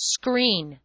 screen.